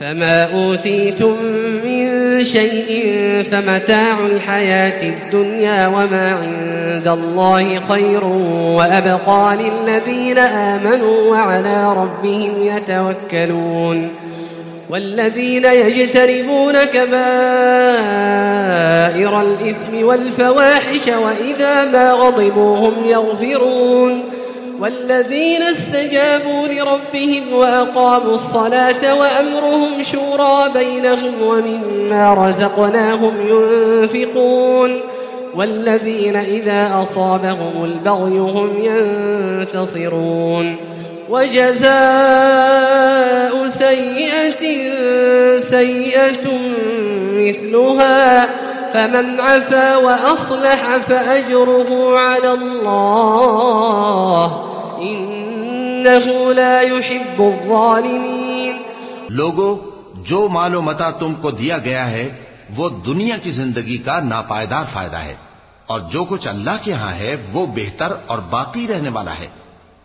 فما أوتيتم من شيء فمتاع الحياة الدنيا وما عند الله خير وأبقى للذين آمنوا وعلى ربهم يتوكلون والذين يجتربون كبائر الإثم والفواحش وإذا ما غضبوا هم يغفرون والذين استجابوا لربهم وأقاموا الصلاة وأمرهم شورى بينهم ومما رزقناهم ينفقون والذين إذا أصابهم البغي هم ينتصرون وجزاء سيئة سيئة مثلها فمن عفا وأصلح فأجره على الله إنه لا يحب الظالمين. لوگو، جو مال و متا تم کو دیا گیا ہے، وہ دنیا کی زندگی کا ناپائیدار فائدہ ہے۔ اور جو کچھ اللہ کے ہاں ہے، وہ بہتر اور باقی رہنے والا ہے۔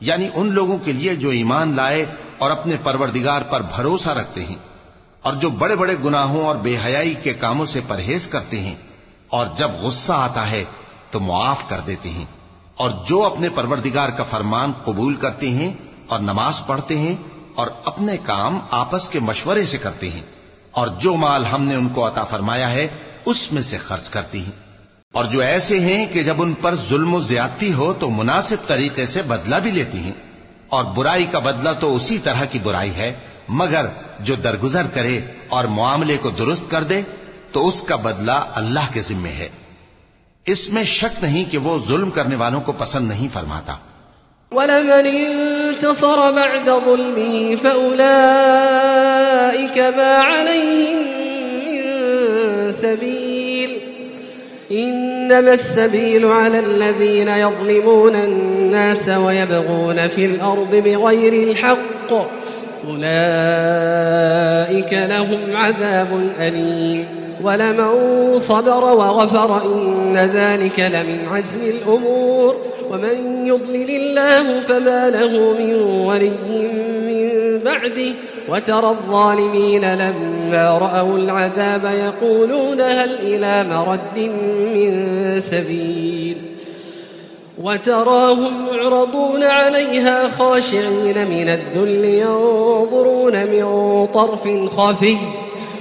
یعنی ان لوگوں کے لیے جو ایمان لائے اور اپنے پروردگار پر بھروسہ رکھتے ہیں۔ اور جو بڑے بڑے گناہوں اور بے حیائی کے کاموں سے پرہیز کرتے ہیں۔ اور جب غصہ آتا ہے، تو معاف کر دیتے ہیں۔ اور جو اپنے پروردگار کا فرمان قبول کرتے ہیں اور نماز پڑھتے ہیں اور اپنے کام آپس کے مشورے سے کرتے ہیں اور جو مال ہم نے ان کو عطا فرمایا ہے، اس میں سے خرچ کرتی ہیں۔ اور جو ایسے ہیں کہ جب ان پر ظلم و زیادتی ہو تو مناسب طریقے سے بدلہ بھی لیتی ہیں۔ اور برائی کا بدلہ تو اسی طرح کی برائی ہے، مگر جو درگزر کرے اور معاملے کو درست کر دے، تو اس کا بدلہ اللہ کے ذمے ہے۔ اس میں شک نہیں کہ وہ ظلم کرنے والوں کو پسند نہیں فرماتا۔ ولمن انتصر بعد ظلمه فأولئك ما عليهم من سبيل۔ إنما السبيل على الذين يظلمون الناس ويبغون في الأرض بغير الحق أولئك لهم عذاب أليم۔ ولمن صبر وغفر إن ذلك لمن عزم الأمور ومن يضلل الله فما له من ولي من بعده وترى الظالمين لما رأوا العذاب يقولون هل إلى مرد من سبيل وتراهم معرضون عليها خاشعين من الذل ينظرون من طرف خفي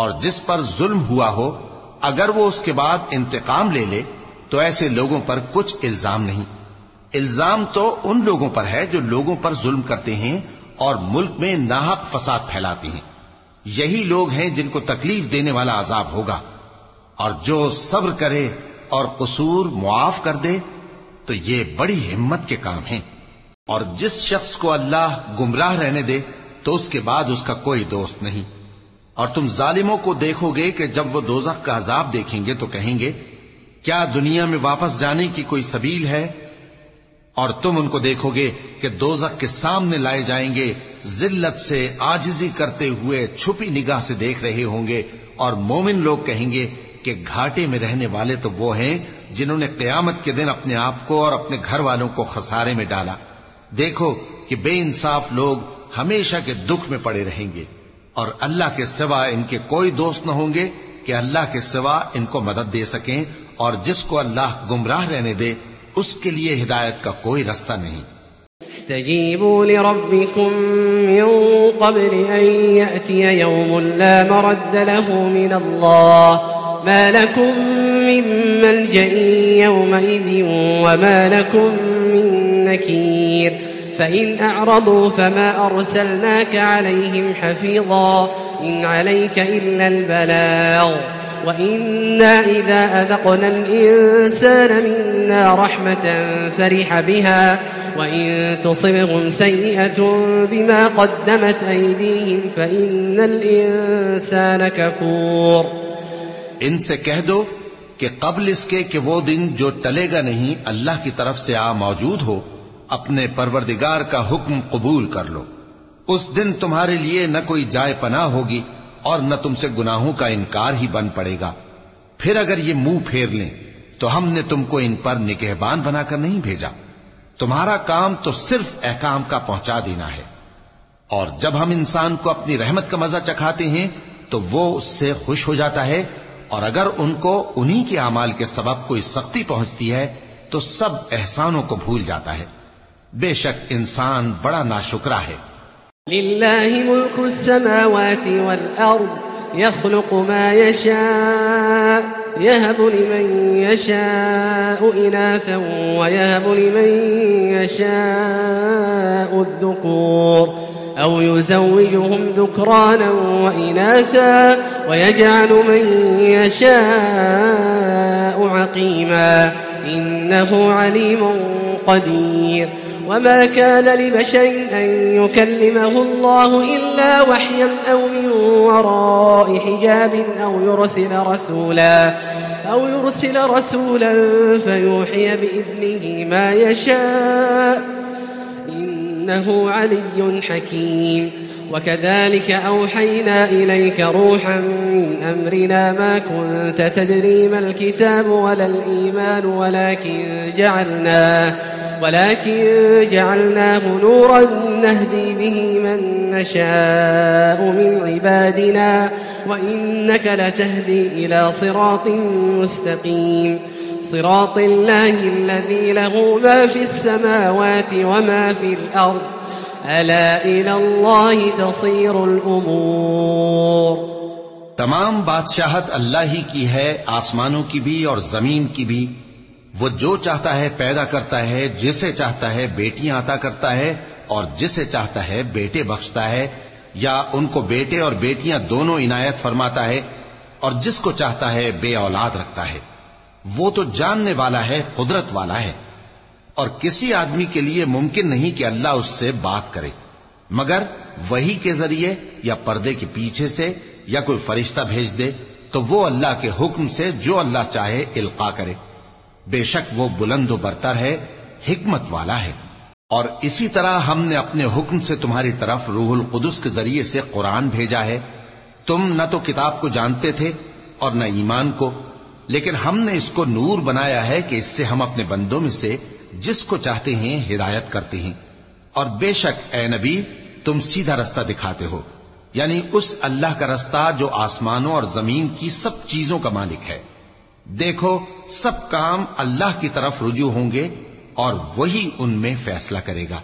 اور جس پر ظلم ہوا ہو، اگر وہ اس کے بعد انتقام لے لے، تو ایسے لوگوں پر کچھ الزام نہیں۔ الزام تو ان لوگوں پر ہے جو لوگوں پر ظلم کرتے ہیں اور ملک میں ناحق فساد پھیلاتے ہیں۔ یہی لوگ ہیں جن کو تکلیف دینے والا عذاب ہوگا۔ اور جو صبر کرے اور قصور معاف کر دے، تو یہ بڑی ہمت کے کام ہیں۔ اور جس شخص کو اللہ گمراہ رہنے دے، تو اس کے بعد اس کا کوئی دوست نہیں۔ اور تم ظالموں کو دیکھو گے کہ جب وہ دوزخ کا عذاب دیکھیں گے تو کہیں گے، کیا دنیا میں واپس جانے کی کوئی سبیل ہے؟ اور تم ان کو دیکھو گے کہ دوزخ کے سامنے لائے جائیں گے، ذلت سے آجزی کرتے ہوئے چھپی نگاہ سے دیکھ رہے ہوں گے، اور مومن لوگ کہیں گے کہ گھاٹے میں رہنے والے تو وہ ہیں جنہوں نے قیامت کے دن اپنے آپ کو اور اپنے گھر والوں کو خسارے میں ڈالا۔ دیکھو کہ بے انصاف لوگ ہمیشہ کے دکھ میں پڑے رہیں گے۔ اور اللہ کے سوا ان کے کوئی دوست نہ ہوں گے کہ اللہ کے سوا ان کو مدد دے سکیں اور جس کو اللہ گمراہ رہنے دے، اس کے لیے ہدایت کا کوئی رستہ نہیں۔ استجيبوا لربكم من قبل أن يأتي يوم لا مرد له من الله ما لكم من ملجأ يومئذ وما لكم من نكير فإن أعرضوا فما أرسلناك عليهم حفيظا إن عليك إلا البلاغ وإنا إذا أذقنا الإنسان منا رحمة فرح بها وإن تصبهم سيئة بما قدمت أيديهم فإن الإنسان كفور ان سے کہہ دو کہ قبل اس کے کہ وہ دن جو ٹلے گا نہیں اللہ کی طرف سے آ موجود ہو اپنے پروردگار کا حکم قبول کر لو۔ اس دن تمہارے لیے نہ کوئی جائے پناہ ہوگی اور نہ تم سے گناہوں کا انکار ہی بن پڑے گا۔ پھر اگر یہ منہ پھیر لیں، تو ہم نے تم کو ان پر نگہبان بنا کر نہیں بھیجا۔ تمہارا کام تو صرف احکام کا پہنچا دینا ہے۔ اور جب ہم انسان کو اپنی رحمت کا مزہ چکھاتے ہیں، تو وہ اس سے خوش ہو جاتا ہے۔ اور اگر ان کو انہی کے اعمال کے سبب کوئی سختی پہنچتی ہے، تو سب احسانوں کو بھول جاتا ہے۔ بے شک انسان بڑا ناشکرا ہے۔ لله ملك السماوات والأرض يخلق ما يشاء يهب لمن يشاء إناثا ويهب لمن يشاء الذكور أو يزوجهم ذكرانا وإناثا ويجعل من يشاء عقيما إنه عليم قدير وما كان لبشر أن يكلمه الله إلا وحيا أو من وراء حجاب أو يرسل رسولا أو يرسل رسولا فيوحي بإذنه ما يشاء إنه علي حكيم وكذلك أوحينا إليك روحا من أمرنا ما كنت تدري ما الكتاب ولا الإيمان ولكن جعلناه ولكن جعلناه نورا نهدي به من نشاء من عبادنا وإنك لتهدي إلى صراط مستقيم. صراط الله الذي له ما في السماوات وما في الأرض. ألا إلى الله تصير الأمور. تمام بادشاہت اللہ ہی کی ہے، آسمانوں کی بھی اور زمین کی بھی۔ وہ جو چاہتا ہے پیدا کرتا ہے، جسے چاہتا ہے بیٹیاں عطا کرتا ہے، اور جسے چاہتا ہے بیٹے بخشتا ہے، یا ان کو بیٹے اور بیٹیاں دونوں عنایت فرماتا ہے، اور جس کو چاہتا ہے بے اولاد رکھتا ہے۔ وہ تو جاننے والا ہے، قدرت والا ہے۔ اور کسی آدمی کے لیے ممکن نہیں کہ اللہ اس سے بات کرے۔ مگر وہی کے ذریعے یا پردے کے پیچھے سے یا کوئی فرشتہ بھیج دے، تو وہ اللہ کے حکم سے جو اللہ چاہے القا کرے۔ بے شک وہ بلند و برتر ہے، حکمت والا ہے۔ اور اسی طرح ہم نے اپنے حکم سے تمہاری طرف روح القدس کے ذریعے سے قرآن بھیجا ہے۔ تم نہ تو کتاب کو جانتے تھے اور نہ ایمان کو، لیکن ہم نے اس کو نور بنایا ہے کہ اس سے ہم اپنے بندوں میں سے جس کو چاہتے ہیں ہدایت کرتے ہیں۔ اور بے شک اے نبی، تم سیدھا رستہ دکھاتے ہو۔ یعنی اس اللہ کا رستہ جو آسمانوں اور زمین کی سب چیزوں کا مالک ہے۔ دیکھو، سب کام اللہ کی طرف رجوع ہوں گے اور وہی ان میں فیصلہ کرے گا۔